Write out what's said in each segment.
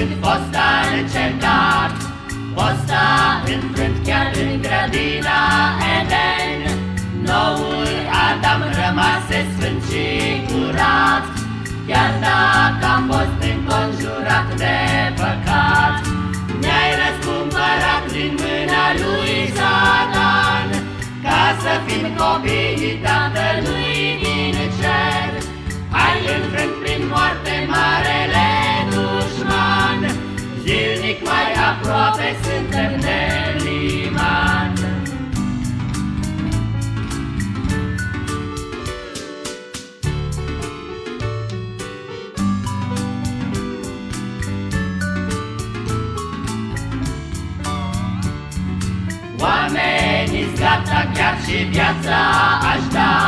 când fosta încercat Fosta înfrânt chiar în grădina Eden. Noul Adam rămase sfânt și curat Chiar dacă am fost înconjurat de păcat. Ne-ai răscumpărat din mâna lui Satan Ca să fim copiii Tatălui din cer aproape suntem de liman Oamenii gata chiar și viața aș da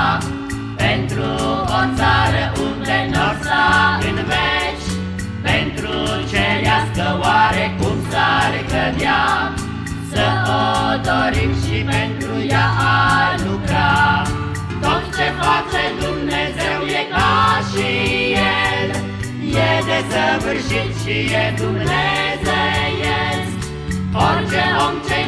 s-ar cădea Să o dorim și pentru ea a lucra. Tot ce face Dumnezeu e ca și El E desăvârșit și e dumnezeiesc. Orice om ce-i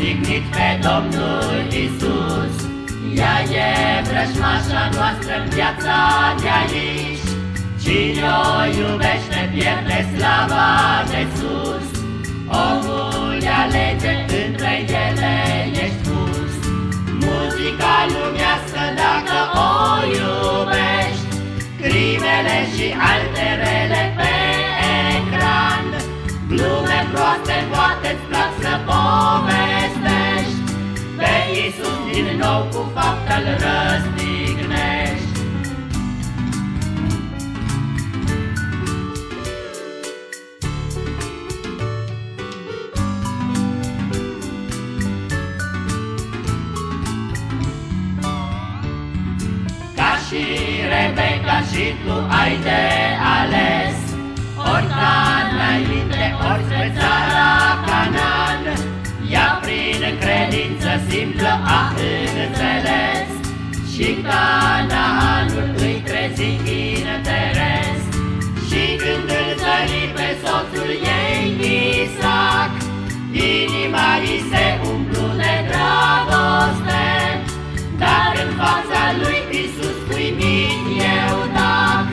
a răstignit pe Domnul Isus. Ea e vrăjmașa noastră în viața de aici. Cine o iubește pierde slava de sus. Omul alege între ele ești pus. Muzica lumească dacă o iubești. Crimele și alte rele pe ecran. Glume proaste poate-ți din nou cu fapta-L răstignești. Ca și Rebecca și tu ai de ales să simplă a înțeles Și canalul îi trezi interes Și când îl zări pe soțul ei Isaac Inima îi se umplu de dragoste. Dar în fața lui Isus uimit eu dac,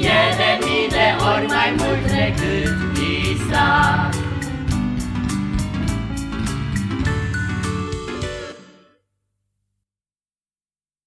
E de mii de ori mai mult decât